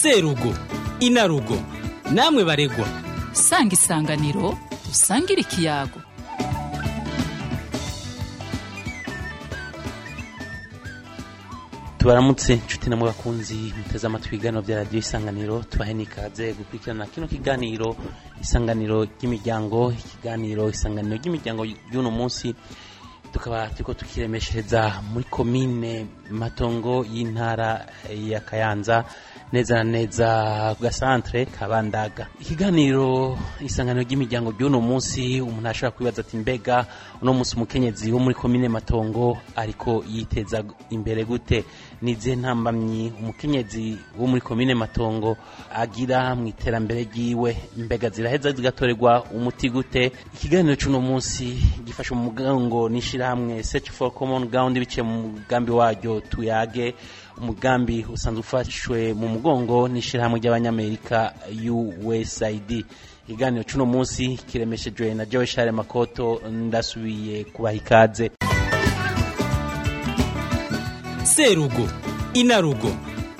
serugo inarugo namwe baregwa sanga isanganiro usangire ikiyago tubaramutse inshuti namwe bakunzi muteze amatwi ibiganiro bya radiyo isanganiro tubahe n'ikaze gukurikirana kino kiganiro isanganiro ry'imiryango ikiganiro isanganiro ry'imiryango y'uno munsi tukaba turiko tukiremeshereza muri komine matongo y'intara ya kayanza neza neza ku gasantere ka ikiganiro isanganiro ry'imiryango by'uno munsi umuntu ashobora kwibaza ati mbega uno munsi umukenyezi wo muri komine matongo ariko yiteza imbere gute nize ntambamyi umukenyezi wo muri komine matongo agira mu iterambere ry'iwe mbega ziraheza zigatorerwa umuti gute ikiganiro cy'uno munsi gifasha umugongo n'ishyirahamwe search for common ground biciye mu mugambi waryo tuyage umugambi usanzwe ufashwe mu mugongo n'ishyirahamwe ry'abanyamerika USAID ikiganiro cy'uno munsi kiremeshejwe na Joe Share Makoto ndasubiye kubaha ikaze Serugo inarugo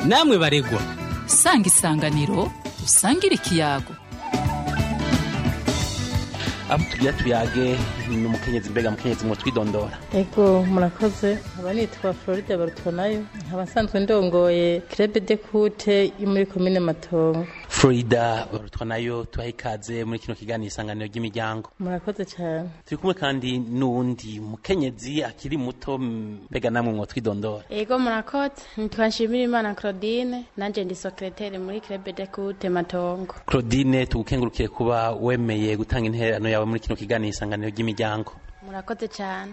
namwe baregwa sanga isanganiro usangire ikiyago abo tugira tuyage ni umukenyezi mbega umukenyezi mu twidondora ego murakoze aba nitwa floride barutonayo abasanzwe ndongoye krebe de kute yo muri komine matongo Frida barutwa nayo tubaha ikaze muri kino kiganiro isanganiro ry'imiryango murakoze cyane turi kumwe kandi n'uwundi mukenyezi akiri muto mbega namwe mwo twidondora yego murakoze ntitwashimira imana claudine nanjye ndi secrétaire muri club de kute matongo claudine tugukengurukiye kuba wemeye gutanga intererano yawe muri kino kiganiro isanganiro ry'imiryango murakoze cyane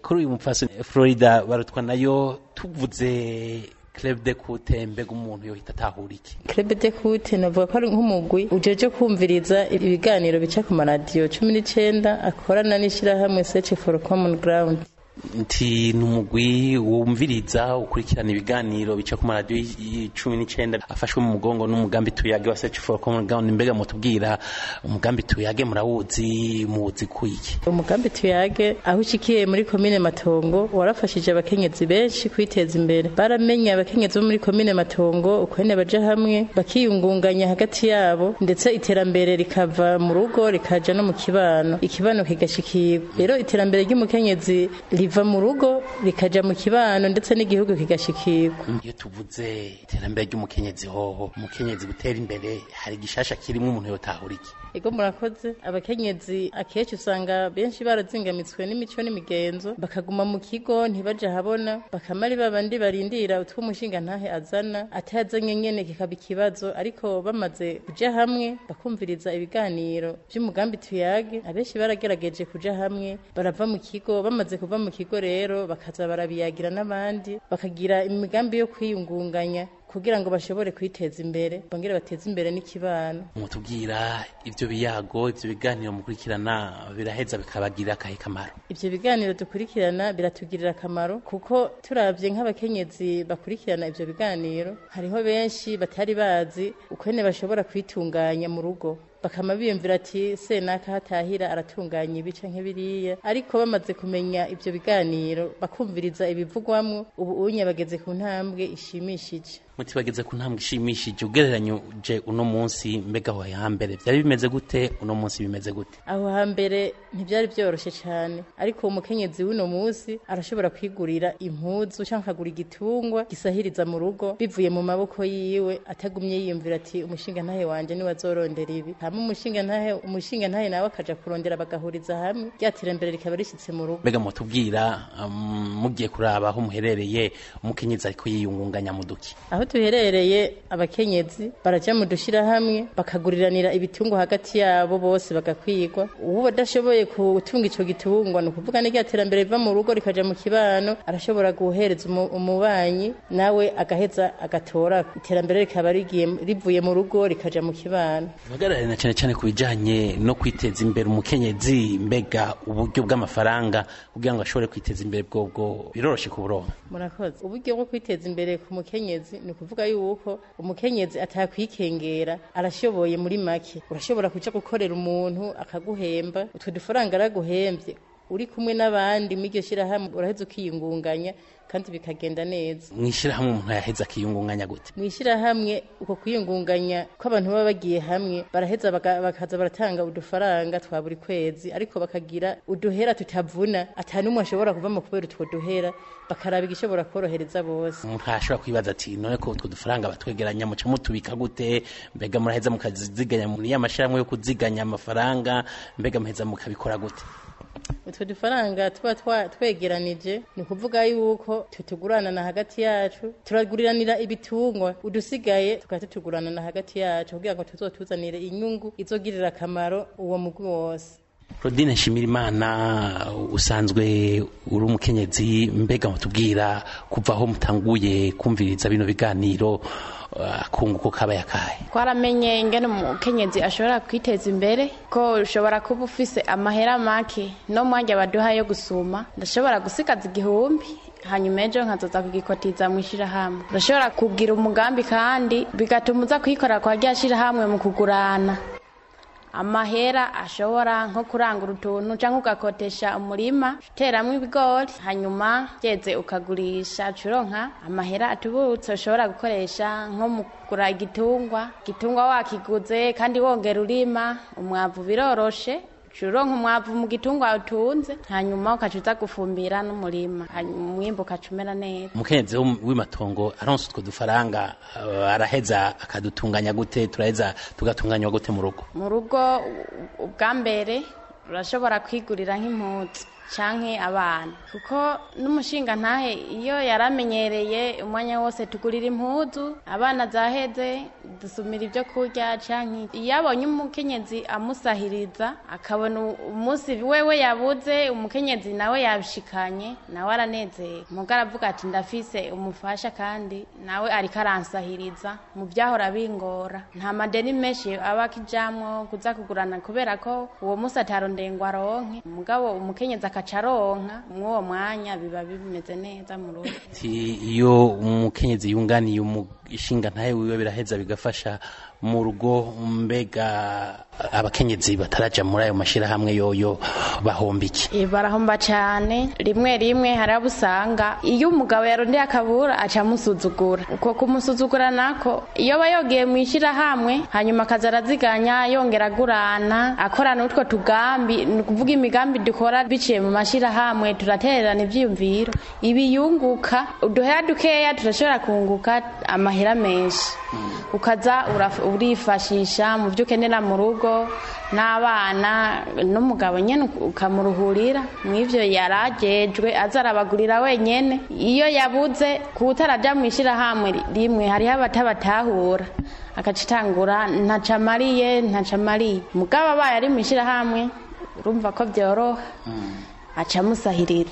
kuri uyu mupfasi florida barutwa nayo tuvuze crebe de kute mbega umuntu yohita atahura iki crebe de kute navuga ko ari nk'umugwi ujeje kumviriza ibiganiro bica ku maradiyo cumi n'icyenda akorana n'ishyirahamwe Sechi for common ground nti ni umugwi wumviriza ukurikirana ibiganiro bica ku maradiyo y'icumi n'icyenda afashwe mu mugongo n'umugambi tuyage wa search for common ground mbega mutubwira umugambi tuyage murawuzi muwuzi kuyi umugambi tuyage aho ushikiye muri komine matongo warafashije abakenyezi benshi kwiteza imbere baramenye abakenyezi bo muri komine matongo ukwene baja hamwe bakiyungunganya hagati yabo ndetse iterambere rikava mu rugo rikaja no mu kibano ikibano kigashikirwa rero iterambere ry'umukenyezi riva mu rugo rikajya mu kibano ndetse n'igihugu kigashikirwa iyo tuvuze iterambere ry'umukenyezi hoho umukenyezi gutera imbere hari igishasha kirimo umuntu yotahura ego murakoze abakenyezi akenshi usanga benshi barazingamitswe n'imico n'imigenzo bakaguma mu kigo ntibaje habona bakamari babandi barindira utw'umushinga ntahe azana atazanye nyene kikaba ikibazo ariko bamaze kuja hamwe bakumviriza ibiganiro by'umugambi tuyage abenshi baragerageje kuja hamwe barava mu kigo bamaze kuva mu kigo kigo rero bakaza barabiyagira n'abandi bakagira imigambi yo kwiyungunganya kugira ngo bashobore kwiteza imbere bongere bateze imbere n'ikibano mutubwira ibyo biyago ibyo biganiro mukurikirana biraheza bikabagirira akahe kamaro ibyo biganiro dukurikirana biratugirira akamaro kuko turabye nk'abakenyezi bakurikirana ibyo biganiro hariho benshi batari bazi ukwene bashobora kwitunganya mu rugo bakama biyumvira ati senaka hatahira aratunganya ibice nk'ibiriya ariko bamaze kumenya ibyo biganiro bakumviriza ibivugwamwo ubu unye bageze ku ntambwe ishimishije mutibageze ku ntambwe ishimishije ugereranyije uno munsi mbega aho hambere byari bimeze gute uno munsi bimeze gute aho hambere ntibyari byoroshye cyane ariko umukenyezi w'uno munsi arashobora kwigurira impuzu cyangwa akagura igitungwa gisahiriza mu rugo bivuye mu maboko yiwe atagumye yiyumvira ati umushinga ntahe wanjye niwe azorondera ibi hama umushinga ntahe umushinga ntahe nawe akaja kurondera bagahuriza hamwe ryaterambere rikaba rishyitse mu rugo mbega mutubwira mm, mugiye kuraba aho muherereye umukenyezi ariko yiyungunganya muduki aho duherereye abakenyezi baraja mu dushyirahamwe bakaguriranira ibitungo hagati yabo bose bagakwigwa ubu badashoboye kutunga ico gitungwa ni ukuvuga n'irya terambere riva mu rugo rikaja mu kibano arashobora guhereza umubanyi nawe agaheza agatora iterambere rikaba rivuye mu rugo rikaja mu kibano uhagararana cyane cyane ku bijanye no kwiteza imbere umukenyezi mbega uburyo bw'amafaranga kugira ngo ashobore kwiteza imbere bwobwo biroroshe kuburonka murakoze uburyo bwo kwiteza imbere ku mukenyezi ni ukuvuga yuko umukenyezi atakwikengera arashoboye muri make urashobora kuja gukorera umuntu akaguhemba utwo dufaranga uri kumwe n'abandi muri shyirahamwe uraheza ukiyungunganya kandi bikagenda neza mu ishyirahamwe umuntu yaheza akiyungunganya gute mu ishyirahamwe uko kwiyungunganya ko abantu baba bagiye hamwe baraheza bakaza baratanga udufaranga twa buri kwezi ariko bakagira uduhera tutavuna ata n'umwe ashobora kuvamo kubera utwo duhera bakaraba igishobora korohereza bose umuntu ashobora kwibaza ati none ko utwo dufaranga batwegeranya muca mutubika gute mbega muraheza mukaziziganya muri ya mashyirahamwe yo kuziganya amafaranga mbega muheza mukabikora gute utwo dufaranga tuba twegeranije ni ukuvuga yuko na hagati yacu turaguriranira ibitungwa udusigaye tukaba na hagati yacu kugira ngo tuzotuzanire inyungu izogirira akamaro uwo mugwi wose rodine nshimirimana usanzwe uri umukenyezi mbega mutubwira kuva aho mutanguye kumviriza bino biganiro akunguko uh, kaba yakaye twaramenye ingene umukenyezi ashobora kwiteza imbere ko ushobora kuba ufise amahera make no mwanya baduha yo gusuma ndashobora gusigaza igihumbi hanyuma ejo nkazoza kugikotiza mu ishyirahamwe ndashobora kugira umugambi kandi bigatuma uza kuyikorera kwa rya shyirahamwe mu kugurana amahera ashobora nko kurangura utuntu cyangwa ugakotesha umurima uteramo ibigori hanyuma byeze ukagurisha uronka amahera atubutse ushobora gukoresha nko mu kugura igitungwa igitungwa wakiguze kandi wongera urima umwavu biroroshe uronka umwavu mu gitungwa utunze hanyuma ukaca uza gufumbira n'umurima hanyuma umwimbu ukaca umera neza umukenyezi w'imatongo aronse utwo dufaranga araheza akadutunganya gute turaheza tugatunganywa gute mu rugo mu rugo ubwa mbere urashobora kwigurira nk'impunzi cyangwa abana kuko n'umushinga ntahe iyo yaramenyereye umwanya wose tugurira impuzu abana zaheze dusumira ibyo kurya cyangwa iyo abonye umukenyezi amusahiriza akabona umunsi wewe yabuze umukenyezi nawe yabishikanye nawe aranezeye mugara avuga ati ndafise umufasha kandi nawe ariko aransahiriza mu byahora bingora nta madeni menshi aba akijamwo kuza kugurana kubera ko uwo munsi atarondeye ngo aronke umugabo umukenyezi aka akaca aronka mw'uwo mwanya biba bimeze neza mu rugo iyo umukenyezi yunganiye umushinga ntahe wiwe biraheza bigafasha mu mbega abakenyezi bataraja muri ayo mashirahamwe yoyo bahomba iki barahomba cyane rimwe rimwe hariho iyo umugabo yarondeye akabura aca amusuzugura uko kumusuzugura nako iyo aba yogiye mu ishyirahamwe hanyuma akaza araziganya yongera agurana akorana utwo tugambi ni imigambi dukora biciye mu mashyirahamwe turaterana ibyiyumviro ibiyunguka uduhera dukeya turashobora kunguka amahera menshi hmm. ukaza urifashisha mu byo ukenera mu rugo n'abana n'umugabo nyine ukamuruhurira mu ibyo yari agejwe aza arabagurira wenyine iyo yabuze ku utarajya mu ishyirahamwe rimwe hariho abatabatahura akacitangura ntacamariye ntacamariye mugabo abaye ari mu ishyirahamwe urumva ko byoroha hmm. aca amusahirira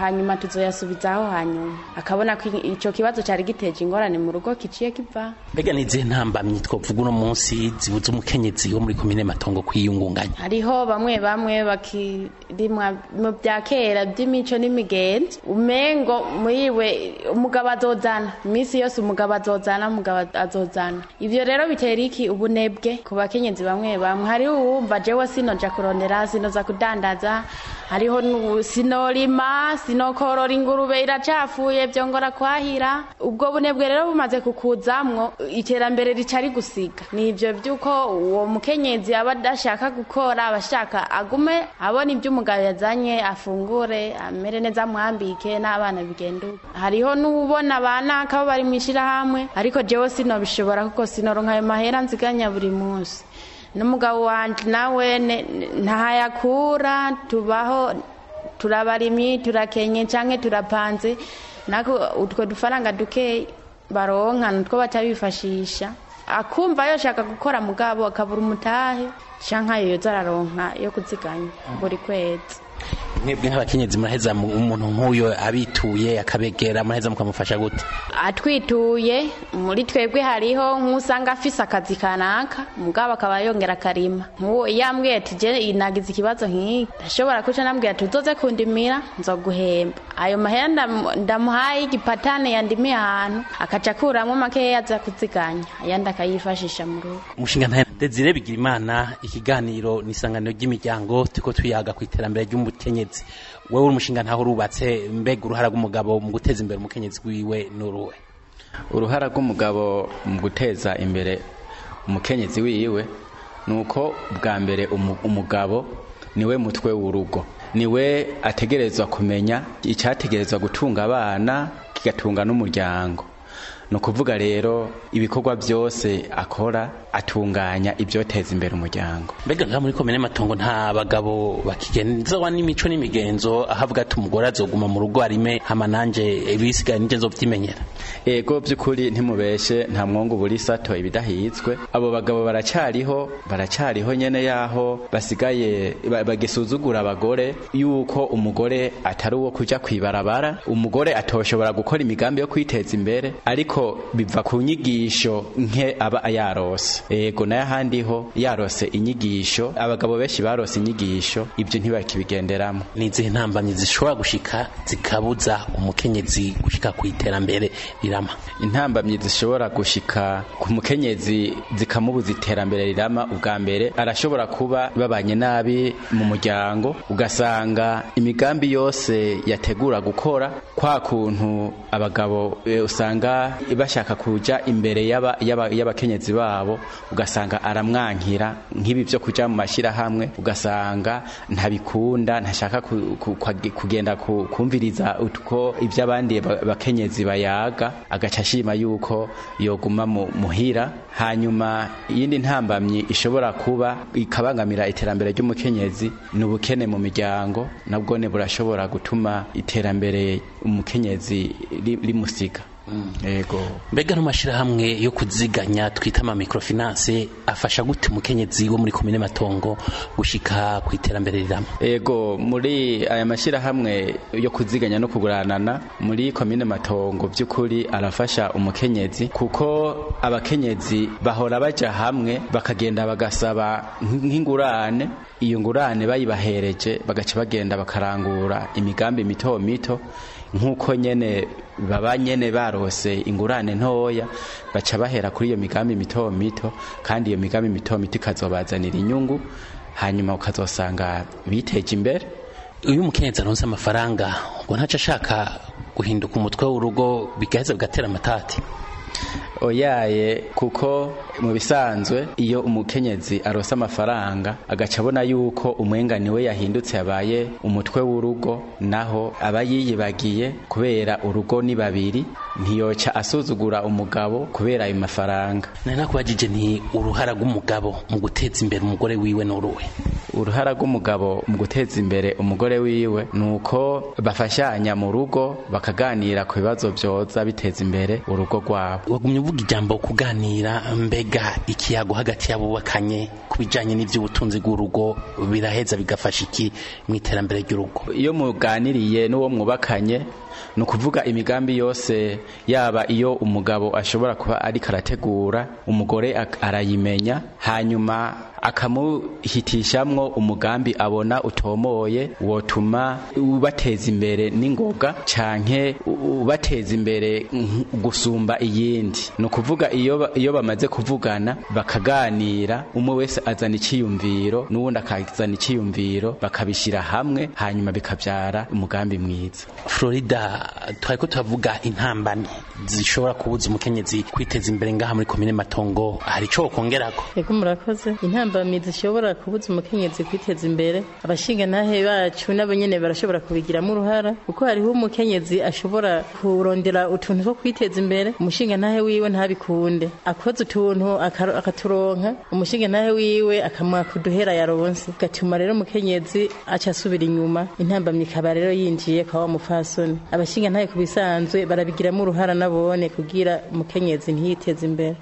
hanyuma tuzoyasubizaho hanyuma akabona ko icyo kibazo cyari giteje ingorane mu rugo kiciye kiva mbega ni izihe ntambamyi twavuga uno munsi zibuze umukenyezi wo muri komine matongo kwiyungunganya hariho bamwe bamwe bakiri mu bya kera by'imico n'imigenzi umengo muriwe umugabo azozana iminsi yose umugabo azozana umugabo azozana ibyo rero bitera iki ubunebwe ku bakenyezi bamwe bamwe hariho uwumva jewe sinoja kurondera sinoza kudandaza hariho sinorima sinokorora ingurube iracapfuye byongora kwahira ubwo bunebwe rero bumaze kukuzamwo iterambere ricari gusiga. ni ibyo by'uko uwo mukenyezi aba adashaka gukora aba ashaka agume abona ibyo umugabo yazanye afungure amere neza amwambike n'abana bigenduka hariho n'ubona abana kaba bari mu ishyirahamwe ariko jewe sinobishobora kuko sinoronka ayo mahera nziganya buri munsi n'umugabo wanjye nawe ntayakura tubaho turabarimye turakenye cyangwa turapanze nako utwo dufaranga duke baronka nutwo baca bifashisha akumva yashaka gukora mugabo akabura umutahe cyangwa nkayo yoza yo kuziganya buri kwezi mwebwe nk'abakenyezi muraheza umuntu nk'uyo abituye akabegera muraheza mukamufasha gute atwituye muri twebwe hariho nk'usanga afise akazi kanaka mugabo akaba yongera akarima nk'uwo iyo ambwiye tuje nagize ikibazo nk'iki ndashobora kuca nambwira tuzoze kundimira nzoguhemba ayo mahera ndamuhaye igipatane yandimiye ahantu akaca akuramo makeya yaza kuziganya ayandi akayifashisha mu rugo umushinga ntayo Desire Bigirimana ikiganiro ni isanganiro ry'imiryango turiko tuyaga ku iterambere ry'umukenyezi ubukenyezi wowe umushinga ntaho urubatse mbega uruhara rw'umugabo mu guteza imbere umukenyezi wiwe n'uruwe uruhara rw'umugabo mu guteza imbere umukenyezi wiwe nuko bwa mbere umugabo niwe mutwe w'urugo niwe ategerezwa kumenya icyategerezwa gutunga abana kigatunga n'umuryango ni kuvuga rero ibikorwa byose akora atunganya ibyoteza imbere umuryango mbega ngaha muri komine matongo nta bagabo bakigenzawa n'imico n'imigenzo ahavuga ati umugore azoguma mu rugo arime hama nanje eh, ibisigaye nje nzovyimenyera ego by'ukuri ntimubeshe nta mwongo buri sato ibidahitswe abo bagabo baracyariho baracyariho nyene yaho basigaye bagisuzugura abagore yuko umugore atari uwo kujya kwibarabara umugore atoshobora gukora imigambi yo kwiteza imbere ariko ariko biva ku nyigisho nke aba yarose yego nayo handi ho yarose inyigisho abagabo benshi barose inyigisho ibyo ntibakibigenderamo ni izihe ntambamyi zishobora gushika zikabuza umukenyezi gushika ku iterambere rirama intambamyi zishobora gushika ku mukenyezi zikamubuza iterambere rirama ubwa mbere arashobora kuba babanye nabi mu muryango ugasanga imigambi yose yategura gukora kwa kuntu abagabo eh, usanga bashaka kujya imbere y'abakenyezi babo ugasanga aramwankira nk'ibi byo kujya mu mashyirahamwe ugasanga ntabikunda ntashaka kugenda kumviriza uko iby'abandi bakenyezi bayaga agaca ashima yuko yoguma muhira hanyuma iyindi ntambamyi ishobora kuba ikabangamira iterambere ry'umukenyezi ni ubukene mu miryango nabwo burashobora gutuma iterambere umukenyezi rimusiga Mm. yego mbega n'amashyirahamwe yo kuziganya twita ama microfinance afasha gute umukenyezi wo muri komine matongo gushika ku iterambere rirama yego muri aya mashyirahamwe yo kuziganya no kuguranana muri komine matongo by'ukuri arafasha umukenyezi kuko abakenyezi bahora bajya hamwe bakagenda bagasaba nk'ingurane iyo ngurane bayibahereje bagaca bagenda bakarangura imigambi mito mito nk'uko nyine baba nyine barose ingurane ntoya baca bahera kuri iyo migambi mito mito kandi iyo migambi mito mito ikazobazanira inyungu hanyuma ukazasanga biteje imbere iyo umukenyezi aronse amafaranga ngo ntace ashaka guhinduka umutwe w'urugo bigaze bigatera amatati oyaye kuko mu bisanzwe iyo umukenyezi aronsa amafaranga agacabona yuko umwengani we yahindutse yabaye umutwe w'urugo naho aba yiyibagiye kubera urugo ni babiri ntiyoca asuzugura umugabo kubera ayo mafaranga nari nakubajije ni uruhara rw'umugabo mu guteza imbere umugore wiwe n'uruwe uruhara rw'umugabo mu guteza imbere umugore wiwe ni uko bafashanya mu rugo bakaganira ku bibazo byoza biteza imbere urugo rwabo wagumye ijambo kuganira mbega ikiyago hagati y'abubakanye ku bijyanye n'iby'ubutunzi bw'urugo biraheza bigafasha iki mu iterambere ry'urugo iyo muganiriye n'uwo mwubakanye ni ukuvuga imigambi yose yaba iyo umugabo ashobora kuba ari karategura umugore arayimenya hanyuma akamuhitishamwo umugambi abona utomoye wotuma ubateza imbere n'ingoga canke ubateza imbere gusumba iyindi ni ukuvuga iyo iyo bamaze kuvugana bakaganira umwe wese azana icyiyumviro n'uwundi akazana icyiyumviro bakabishyira hamwe hanyuma bikabyara umugambi mwiza florida twari ko turavuga intambane zishobora kubuza umukenyezi kwiteza imbere ngaha muri komine matongo hari icyo wokongerako ko murakoze intambane imbogamizi zishobora kubuza umukenyezi kwiteza imbere abashingantahe bacu nabo nyene barashobora kubigiramo uruhara kuko hariho umukenyezi ashobora kurondera utuntu two kwiteza imbere umushingantahe wiwe ntabikunde akoze utuntu akaturonka umushingantahe wiwe akamuha kuduhera yaronse gatuma rero umukenyezi aca asubira inyuma intambamyi ikaba rero yinjiye kwa wa mupfasoni abashingantahe ku bisanzwe barabigiramo uruhara nabone kugira umukenyezi ntiyiteze imbere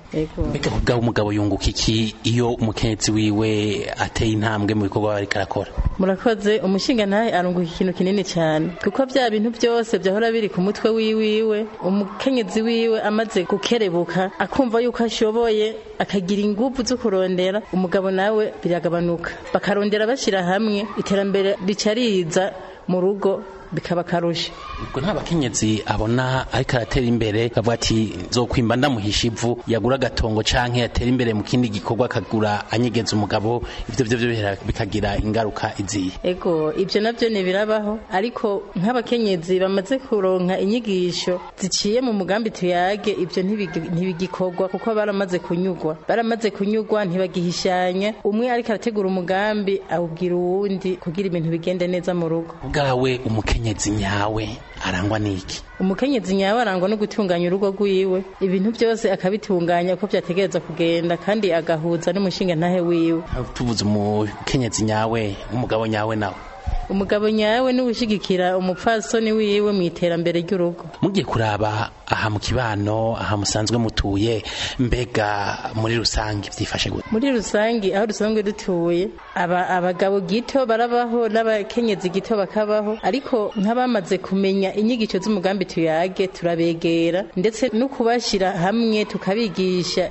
mbega kubwaho umugabo yunguka iki iyo umukenyezi wiwe ateye intambwe mu bikorwa bariko arakora murakoze umushinga naye arunguka ikintu kinini cyane kuko bya bintu byose byahora biri ku mutwe wiwiwe umukenyezi wiwe amaze gukerebuka akumva yuko ashoboye akagira ingufu zo kurondera umugabo nawe biragabanuka bakarondera bashyira hamwe iterambere rica riza mu rugo bikaba karusha ubwo nta bakenyezi abona ariko aratera imbere bavuga ati nzokwimba ndamuhisha yagura agatongo canke yatera imbere mu kindi gikorwa akagura anyegeza umugabo ivyo byo bikagira ingaruka iziye ego ivyo navyo ntibirabaho ariko nk'abakenyezi bamaze kuronka inyigisho ziciye mu mugambi tuyage ivyo ntibigikorwa kuko baramaze kunyugwa baramaze kunyugwa ntibagihishanya umwe ariko arategura umugambi awubwira uwundi kugira ibintu bigende neza mu rugo bwawe umukenyezi umukenyezi nyawe arangwa n'iki umukenyezi nyawe arangwa no gutunganya urugo rwiwe ibintu byose akabitunganya uko byategereza kugenda kandi agahuza n'umushinga ntahe wiwe tubuze umukenyezi nyawe nk'umugabo nyawe nawe umugabo nyawe ni ushyigikira umupfasoni wiwe mu iterambere ry'urugo mugiye kuraba aha mu kibano aha musanzwe mutuye mbega muri rusange byifashe gute muri rusange aho dusanzwe dutuye aba abagabo gito barabaho n'abakenyezi gito bakabaho ariko nk'abamaze kumenya inyigisho z'umugambi tuyage turabegera ndetse no kubashyira hamwe tukabigisha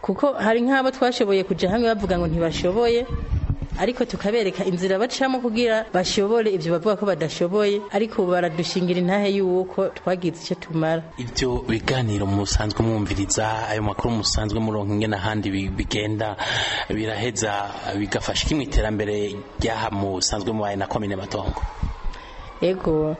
kuko hari nk'abo twashoboye kuja hamwe bavuga ngo ntibashoboye ariko tukabereka inzira bacamo kugira bashobore ibyo bavuga ko badashoboye ariko baradushingira intahe y'uko twagize icyo tumara ibyo biganiro musanzwe mwumviriza ayo makuru musanzwe muronka inge n'ahandi bigenda biraheza bigafasha kimwe iterambere ry'aha musanzwe mubaye na komine matongo ego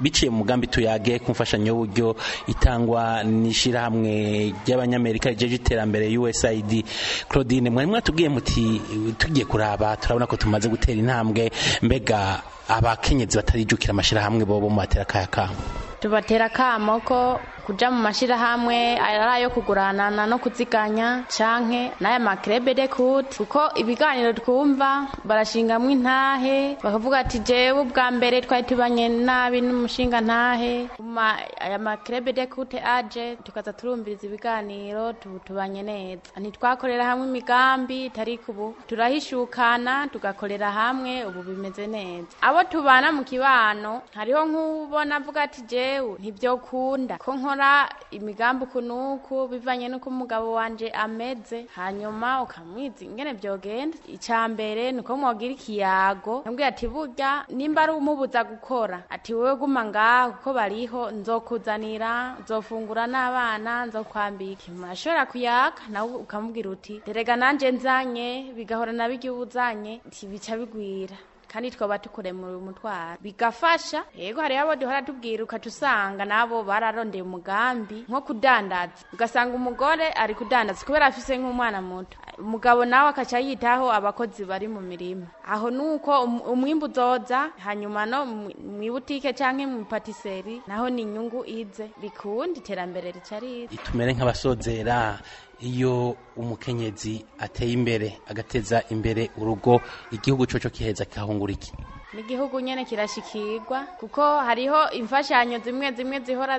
biciye mu mugambi tuyage ku mfashanyo y'uburyo itangwa n'ishyirahamwe ry'abanyamerika rijeje iterambere USAID Claudine mwari mwatubwiye muti tugiye kuraba turabona ko tumaze gutera intambwe mbega abakenyezi batarijukira amashyirahamwe bo mu mubatera akaya kamo tubatera akamo ko kuja mu mashirahamwe ari ayo kuguranana no kuziganya canke n'aya makrebe de kute kuko ibiganiro twumva barashingamwe intahe bakavuga ati jewe ubwa mbere twari tubanye nabi n'umushinga ntahe ma aya makrebe de kute aje tukaza turumviriza ibiganiro tubanye neza ntitwakorera hamwe imigambi itari ubu turahishukana tugakorera hamwe ubu bimeze neza abo tubana mu kibano hariho nk'ubona avuga ati jewe ntivyokunda ko nkora gukora imigambi uku n'uku bivanye n'uko umugabo wanje ameze hanyuma ukamwiza ingene byogenda icya mbere ni uko mwogira ikiyago yambwiye ati burya nimba ari umubuza gukora ati wowe guma ngaho kuko bariho nzokuzanira nzofungura n'abana nzokwambika ashobora kuyaka nawe ukamubwira uti derega nanjye nzanye bigahora na birya ubuzanye bica bigwira kandi twaba dukoreye umutwaro bigafasha yego hari abo duhora tubwira ukaca nabo bararondeye umugambi nko kudandaza ugasanga umugore ari kudandaza kubera afise nk'umwana muto umugabo nawe akaca yitaho abakozi bari mu mirima aho nuko um, umwimbu uzoza hanyuma no mu ibutike cyangwa mu patiseri naho ni inyungu ize bikundi iterambere rica riza itumere nk'abasozera iyo umukenyezi ateye imbere agateza imbere urugo igihugu cyoco kiheza kikahungura iki n'igihugu nyene kirashikirwa kuko hariho imfashanyo zimwe zimwe zihora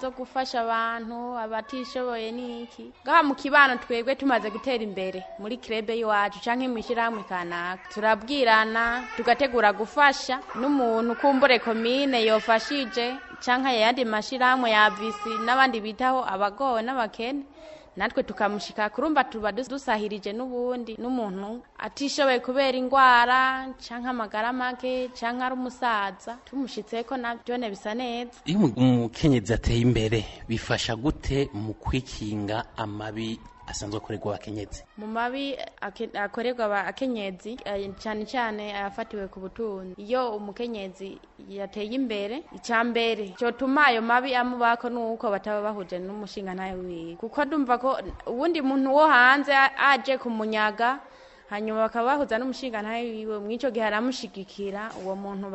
zo gufasha abantu abatishoboye n'iki ngaha mu kibano twebwe tumaze gutera imbere muri kirebe y'iwacu cyangwa mu ishyirahamwe kanaka turabwirana tugategura gufasha n'umuntu ukumbure komine yofashije cyangwa ayandi mashyirahamwe ya visi n'abandi bitaho abagowe n'abakene natwe tukamushika kurumva tuba dusahirije n'ubundi n'umuntu atishoboye kubera indwara cyangwa amagara make cyangwa ari umusaza tumushitse ko nabyo bisa neza iyo umukenyezi ateye imbere bifasha gute mu kwikinga amabi asanzwe akorerwa abakenyezi mu mabi akoregwa abakenyezi eh, cyane cyane ayafatiwe ku butunzi iyo umukenyezi yateye imbere icyambere cyotuma ayo mabi amubako nuko bataba bahuje n'umushinga nayo wiwe kuko ndumva ko uwundi muntu wo hanze aje kumunyaga hanyuma bakaba bahuza n'umushingantahe wiwe mu gihe aramushyigikira uwo muntu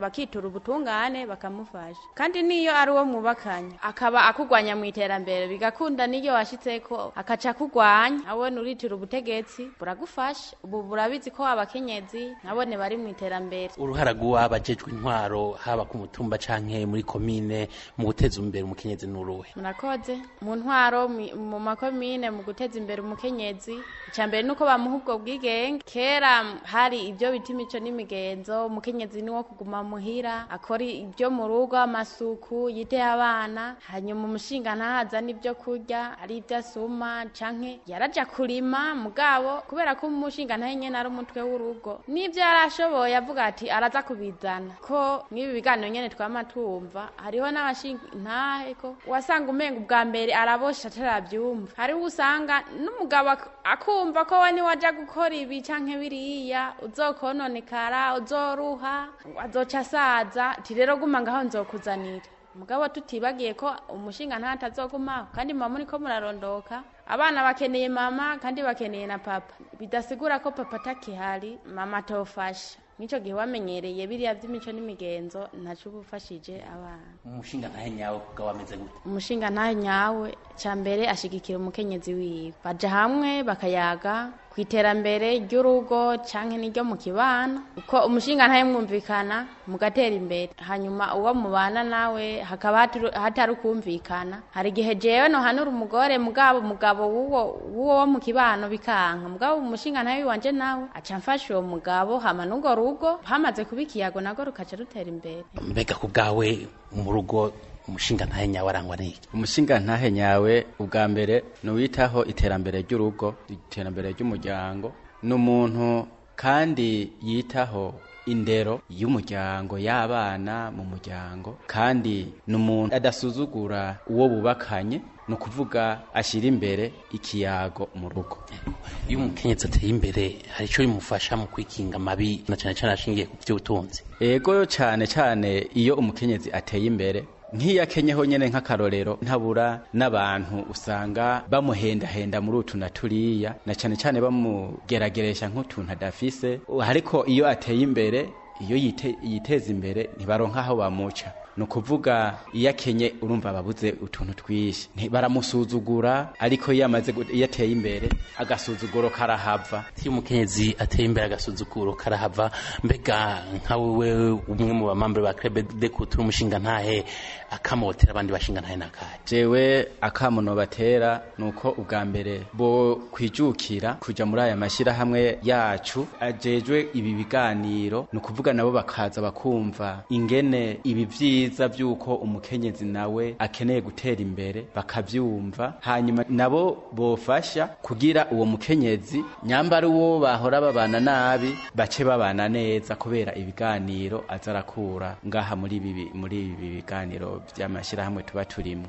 bakitura ubutungane bakamufasha kandi n'iyo ari uwo mwubakanye akaba akugwanya mu iterambere bigakunda n'iyo washyitse ko akaca kugwanya abone nuritira ubutegetsi buragufasha ubu burabizi ko abakenyezi nabone bari mu iterambere uruhara rw'uwabajejwe intwaro haba ku mutumba cyangwa muri komine mu guteza imbere umukenyezi n'uruhe murakoze mu ntwaro mu makomine mu guteza imbere umukenyezi icya mbere ni bamuha ubwo bwiganze bw'igenge kera hari ibyo bita imico n'imigenzo umukenyezi niwo kuguma muhira akora ibyo mu rugo amasuku yite abana hanyuma umushinga ntahazana ibyo kurya ari ibyo asuma canke yaraja kurima mugabo kubera ko umushinga ntahe nyene ari umutwe w'urugo n'ibyo yarashoboye avuga ati araza kubizana ko nk'ibi biganiro nyene twama twumva hariho n'abashinga ntahe ko wasanga umenga ubwa mbere arabosha ataravyumva hariho usanga n'umugabo akumva ko we niwe aja gukora uzokora ibi cyangwa biriya uzokononekara uzoruha azoca asaza ati rero guma ngaho nzokuzanira mugabo tutibagiye ko umushinga nta tazogumaho kandi mama uri ko murarondoka abana bakeneye mama kandi bakeneye na papa bidasigura ko papa atakihari mama atofasha n'icyo gihe wamenyereye biriya by'imico n'imigenzo ntacyo uba ufashije abana umushinga ntahe nyawe kuko wameze gute umushinga ntahe nyawe cya mbere ashyigikira umukenyezi wiwe bajya hamwe bakayaga ku iterambere ry'urugo cyangwa n'iryo mu kibano uko umushinga mwumvikana mugatera imbere hanyuma uwo mubana nawe hakaba hatari ukumvikana hari igihe jewe nohanura umugore mugabo umugabo w'uwo wo mu kibano bikanka mugabo umushinga iwanje nawe aca mfasha uwo mugabo hama n'urwo rugo hamaze kuba ikiyago narwo rukaca rutera imbere mbega ku bwawe mu rugo umushinga ntahe nyawe arangwa n'iki umushinga ntahe nyawe ubwa mbere ni uwitaho iterambere ry'urugo iterambere ry'umuryango ni umuntu kandi yitaho indero y'umuryango y'abana mu muryango kandi ni umuntu adasuzugura uwo bubakanye ni ukuvuga ashyira imbere ikiyago mu rugo iyo umukenyezi ateye imbere hari icyo bimufasha mu kwikinga amabi na cyane cyane ashingiye ku by'ubutunzi yego cyane cyane iyo umukenyezi ateye imbere nk'iya kenya honyine nk'akarorero ntabura n'abantu usanga bamuhendahenda muri utu na turiya na cyane cyane bamugerageresha nk'utuntu adafise ariko iyo ateye imbere iyo yiteza imbere ntibaronka aho bamuca ni ukuvuga iyo urumva babuze utuntu twinshi baramusuzugura ariko iyo amaze iyo imbere agasuzuguro karahava iyo umukenyezi ateye imbere agasuzuguro karahava mbega nka wewe umwe mu bamambure ba krebe de kutura umushinga ntahe akamotera abandi bashingana n'akahe jewe akamuno batera nuko ubwa mbere bo kwijukira kujya muri aya mashyirahamwe yacu ajejwe ibi biganiro ni ukuvuga nabo bakaza bakumva ingene ibi byiza byuko umukenyezi nawe akeneye gutera imbere bakabyumva hanyuma nabo bofasha kugira uwo mukenyezi nyambara uwo bahora babana nabi bace babana neza kubera ibiganiro azarakura ngaha muri ibi muri ibi biganiro by'amashyirahamwe tuba turimo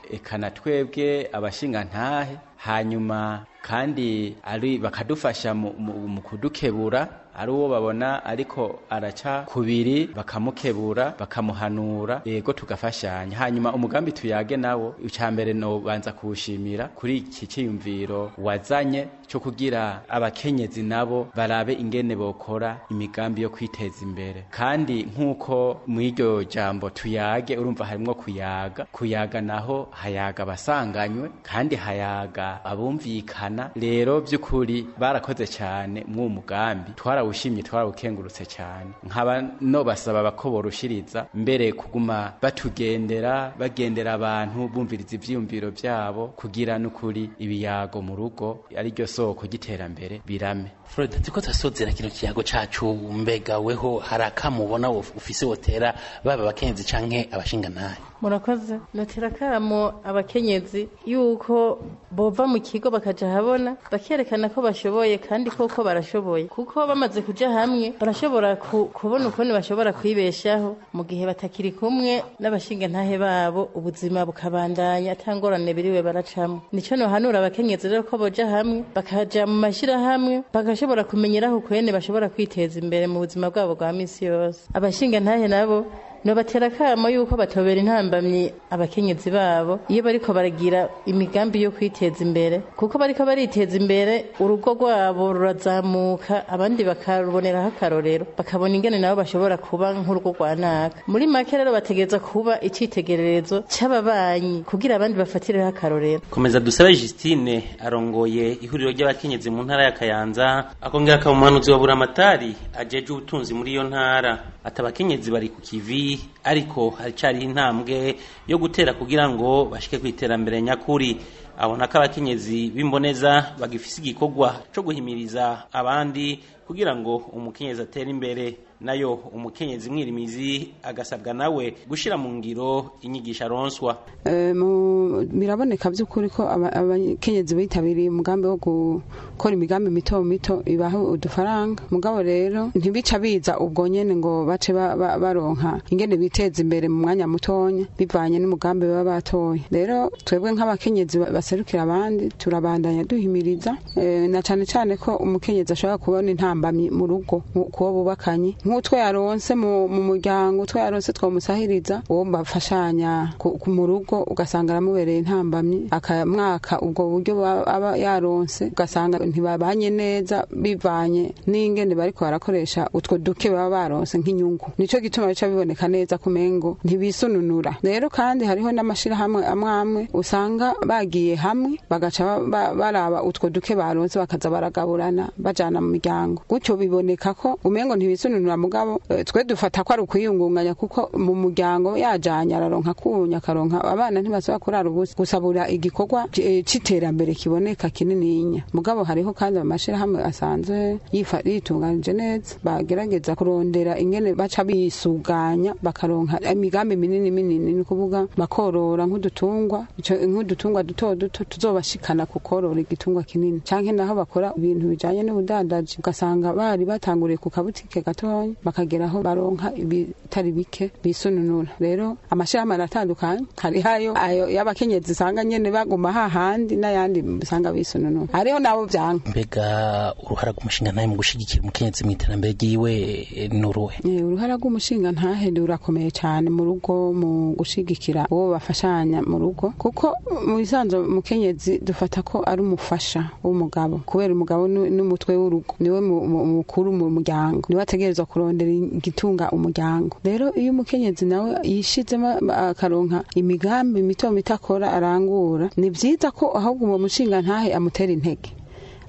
eka na twebwe abashingantahe hanyuma kandi ari bakadufasha mu kudukebura ari uwo babona ariko araca kubiri bakamukebura bakamuhanura yego tugafashanya hanyuma umugambi tuyage nawo icya mbere nobanza kuwushimira kuri iki cyiyumviro wazanye cyo kugira abakenyezi nabo barabe ingene bokora imigambi yo kwiteza imbere kandi nk'uko mu iryo jambo tuyage urumva harimo kuyaga kuyaga naho hayaga abasanganywe kandi hayaga abumvikana rero by'ukuri barakoze cyane mw'uwo mugambi twarawushimye twarawukengurutse cyane nkaba no basaba abakoborushiriza mbere kuguma batugendera bagendera abantu bumviriza ivyiyumviro byabo kugira n'ukuri ibiyago mu rugo ari ryo soko ry'iterambere birame Fred ati ko tasozera kino kiyago cacu mbega weho hari akamubona ufise wotera baba bakenzi canke abashinganahe murakoze notera karamo abakenyezi yuko bova mu kigo bakaja habona bakerekana ko bashoboye kandi koko barashoboye kuko bamaze kuja hamwe barashobora kubona ukuntu bashobora kwibeshaho mu gihe batakiri kumwe n'abashingantahe babo ubuzima bukabandanya atangorane biriwe baracamo nico hanura abakenyezi rero ko boja hamwe bakaja mu mashirahamwe bagasha barashobora kumenyeraho ukwene bashobora kwiteza imbere mu buzima bwabo bwa minsi yose abashinga ntahe nabo nobatera akamo yuko batobera intambamyi abakenyezi babo iyo bariko baragira imigambi yo kwiteza imbere kuko bariko bariteza imbere urugo rwabo rurazamuka abandi bakaruboneraho akarorero bakabona ingene nabo bashobora kuba nk'urugo rwa naka muri make rero bategereza kuba icyitegererezo cy'ababanyi kugira abandi bafatireho akarorero komeza dusabe Justine arongoye ihuriro ry'abakenyezi mu ntara ya Kayanza akongera akaba umuhanuzi wa buramatari ajeje ubutunzi muri iyo ntara atabakenyezi bari ku kivi ariko haracyariho intambwe yo gutera kugira ngo bashike ku iterambere nyakuri abona ko abakenyezi b'imboneza bagifise igikorwa cyo guhimiriza abandi kugira ngo umukenyezi atere imbere nayo umukenyezi mwirimizi agasabwa nawe gushira mu ngiro inyigisha aronswa eh, biraboneka by'ukuri ko abakenyezi bitabiriye umugambi wo gukora imigambi mito mito ibaho udufaranga mugabo rero ntibica biza ubwo nyene ngo bace baronka ingene biteza imbere mu mwanya mutonya bivanye n'umugambi baba batoye rero twebwe nk'abakenyezi baserukira abandi turabandanya duhimiriza eh, na cyane cyane ko umukenyezi ashobora kubona intambamyi mu rugo kuwo bubakanye nk'utwo yaronse mu muryango utwo yaronse twamusahiriza uwo mbafashanya mu rugo ugasanga aramubereye intambamyi akamwaka ubwo buryo aba yaronse ugasanga ntibabanye neza bivanye n'ingene bariko barakoresha utwo duke baba baronse nk'inyungu nico gituma bica biboneka neza kumengo ntibisununura rero kandi hariho n'amashirahamwe amwe amwe usanga bagiye hamwe bagaca baraba utwo duke baronse bakaza baragaburana bajana mu miryango gutyo biboneka ko umengo ntibisununura mugabo eh, twe dufata ko ari ukuyungunganya kuko mu muryango yajyanye araronka akunya akaronka abana ntibasaba kurara ubusa gusabura igikorwa eh, cy'iterambere kiboneka kinininya mugabo hariho kandi amashyirahamwe asanzwe yitunganije neza bagerageza kurondera ingene baca bisuganya bakaronka imigambi minini minini ni ukuvuga bakorora nk'udutungwa nk'udutungwa duto duto tuzobashikana kukorora igitungwa kinini cyangwa naho bakora ibintu bijyanye n'ubudandaji ugasanga bari batanguriye ku kabutike gatoya batari bakagera aho baronka ibitari bike bisununura rero amashirahamwe aratandukanye hari hayo ayo y'abakenyezi usanga nyene baguma hahandi n'ayandi usanga bisununura hariho nabo vyanga mbega uruhara rw'umushinga ntahe mu gushyigikira umukenyezi mu iterambere ryiwe ni uruhe eh, uruhara rw'umushinga ntahe rurakomeye cyane mu rugo mu gushyigikira uwo bafashanya mu rugo kuko mu bisanzwe umukenyezi dufata ko ari umufasha w'umugabo kubera umugabo n'umutwe w'urugo niwe mukuru mu muryango niwe ategerezwa kurondera igitunga umuryango rero iyo umukenyezi nawe yishizemo akaronka imigambi mito mito akora arangura ni byiza ko ahubwo uwo mushinga ntahe amutera intege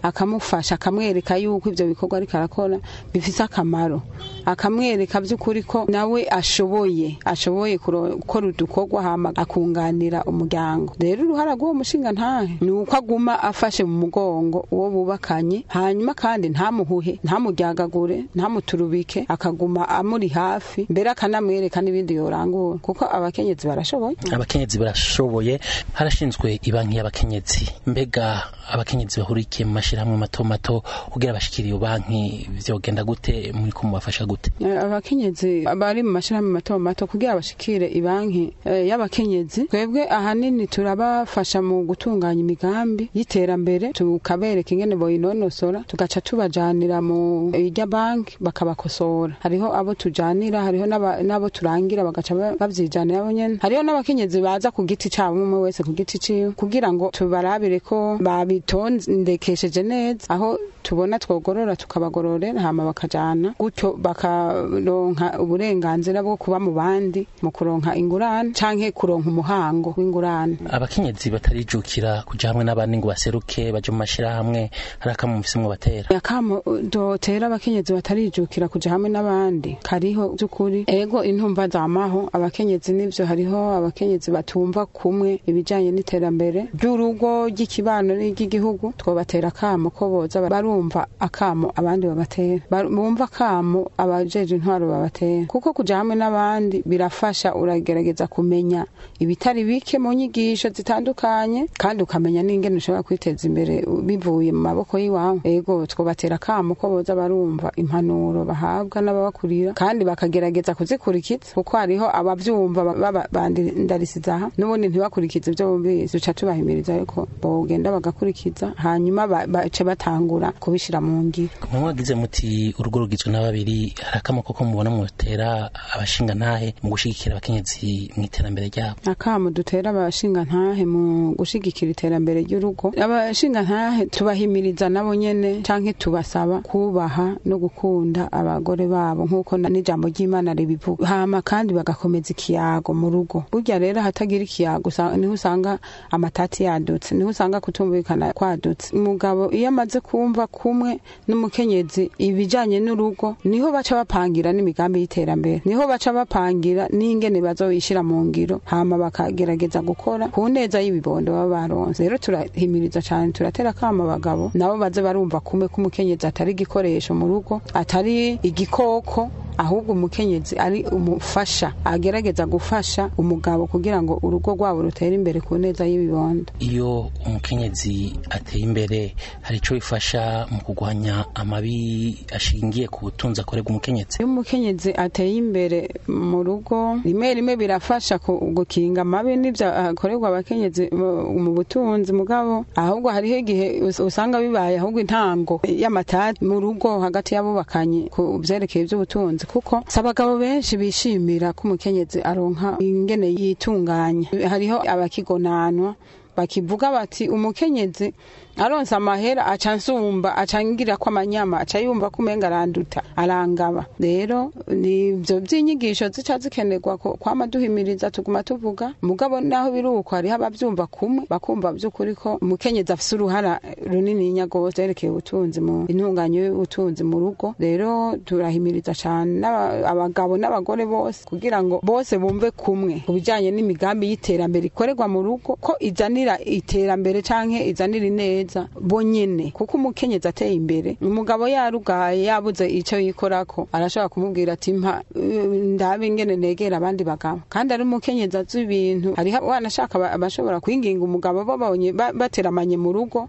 akamufasha akamwereka yuko ibyo bikorwa ariko arakora bifite akamaro akamwereka by'ukuri ko nawe ashoboye ashoboye gukora udukorwa akunganira umuryango rero uruhara rw'uwo mushinga ntahe ni uko aguma afashe mu mugongo uwo bubakanye hanyuma kandi ntamuhuhe ntamuryagagure ntamuturubike akaguma amuri hafi mbere akanamwereka n'ibindi yorangura kuko abakenyezi barashoboye abakenyezi barashoboye harashinzwe ibanki y'abakenyezi mbega abakenyezi bahurikiye mu amashyirahamwe mato mato kugira abashyikiriye banki byogenda gute muri kumubafasha gute eh, abakenyezi bari mu mashyirahamwe mato mato kugira abashikire ibanki eh, y'abakenyezi twebwe ahanini turabafasha mu gutunganya imigambi y'iterambere tukabereka ingene boyinonosora tugaca tubajanira mu eh, irya banki bakabakosora hariho abo tujanira hariho n'abo turangira bagaca babyijanira abo hariho n'abakenyezi baza ku giti cyabo umwe wese ku giti ciwe kugira ngo tubarabire ko babitondekesheje bameze neza aho tubona twogorora tukabagororera hama bakajana gutyo bakaronka uburenganzira bwo kuba mu bandi mu kuronka ingurane canke kuronka umuhango w'ingurane abakenyezi batarijukira kuja hamwe n'abandi ngo baseruke baje mu mashirahamwe hari akamu mufise batera akamu dotera abakenyezi batarijukira kuja hamwe n'abandi kariho by'ukuri ego intumva zamaho abakenyezi nivyo hariho abakenyezi batumva kumwe ibijanye n'iterambere ry'urugo ry'ikibano n'iry'igihugu twobatera akamu akamo ko boza barumva akamo abandi babatera bumva akamo abajeje intwaro babatera kuko kuja hamwe n'abandi birafasha uragerageza kumenya ibitari bike mu nyigisho zitandukanye kandi ukamenya n'ingene ushobora kwiteza imbere bivuye mu maboko y'iwawe ego twobatera akamo ko boza barumva impanuro bahabwa n'ababakurira kandi bakagerageza kuzikurikiza kuko hariho abavyumva babandindariza aha n'ubundi ntibakurikize ibyo bumvise duca tubahimiriza yuko bogenda bagakurikiza hanyuma bace batangura kubishira mu ngiro wagize muti urugo rugizwe na babiri harakamo koko mubona mutera abashinga ntahe mu gushigikira abakenyezi mu iterambere ryabo akamo dutera abashinga ntahe mu gushyigikira iterambere ry'urugo abashinga ntahe tubahimiriza nabo nyene cyangwa tubasaba kubaha no gukunda abagore babo nkuko n'ijambo ry'Imana ribivuga hama kandi bagakomeza ikiyago mu rugo burya rero hatagira ikiyago niho usanga amatati yadutse niho usanga kutumvikana kwadutse umugabo iyo amaze kumva kumwe n'umukenyezi ibijyanye n'urugo niho baca bapangira n'imigambi y'iterambere niho baca bapangira n'ingene bazoyishyira mu ngiro hama bakagerageza gukora ku neza y'ibibondo baba baronse rero turahimiriza cyane turatera kama abagabo nabo baze barumva kumwe k'umukenyezi atari igikoresho mu rugo atari igikoko ahubwo umukenyezi ari umufasha agerageza gufasha umugabo kugira ngo urugo rwabo rutere imbere ku neza y'ibibondo iyo umukenyezi ateye imbere hari cyo bifasha mu kugwanya amabi ashingiye ku butunzi akorerwa umukenyezi iyo umukenyezi ateye imbere mu rugo rimwe rimwe birafasha gukinga amabi n'ibyo akorerwa abakenyezi mu butunzi mugabo ahubwo hariho igihe usanga bibaye ahubwo intango y'amatati mu rugo hagati yabo bakanye ku byerekeye by'ubutunzi kuko si abagabo benshi bishimira ko umukenyezi aronka ingene yitunganya hariho abakigonanwa bakivuga bati umukenyezi aronse amahera aca nsumba aca ngira ko amanyama aca yumva ko umenga aranduta arangaba rero nivyo vy'inyigisho zica zikenerwa kwama duhimiriza tuguma tuvuga mugabo naho biri uko hariho abavyumva kumwe bakumva vy'ukuri ko umukenyezi afise uruhara runininya gose yerekeye ubutunzi mu intunganyo y'ubutunzi mu rugo rero turahimiriza cane abagabo n'abagore bose kugira ngo bose bumve kumwe ku bijanye n'imigambi y'iterambere ikorerwa mu rugo ko izanira iterambere canke izanira ineza neza bonyene kuko umukenyezi ateye imbere umugabo yarugaye yabuze icyo yikorako arashobora kumubwira ati mpa eh, ndabe ingene negera abandi bagabo kandi ari umukenyezi azi ibintu hari wanashaka abashobora kwinginga umugabo babonye bateramanye mu rugo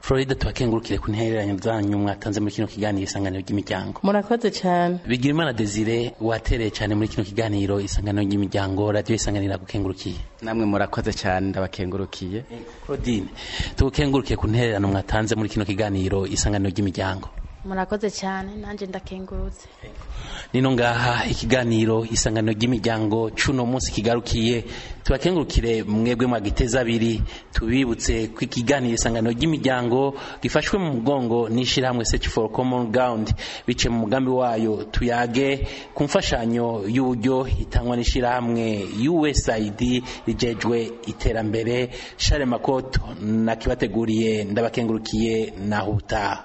florida tubakengurukire ku ntereranye zanyu mwatanze muri kino kiganiro isanganiro ry'imiryango murakoze cyane bigira imana desire watereye cyane muri kino kiganiro isanganiro ry'imiryango radiyo isanganiro iragukengurukiye namwe murakoze cyane ndabakengurukiye eh, claudine tugukengurukiye ku ntererano mwatanze muri kino kiganiro isanganiro ry'imiryango murakoze cyane nanjye ndakengurutse nino ngaha ikiganiro isangano ry'imiryango cuno munsi kigarukiye tubakengurukire mwebwe mwagiteza abiri tubibutse ko ikiganiro isangano ry'imiryango gifashwe mu mugongo n'ishyirahamwe search for common ground bice mu mugambi wayo tuyage ku mfashanyo y'uburyo itangwa n'ishyirahamwe USAID rijejwe iterambere shale Makoto nakibateguriye ndabakengurukiye nahuta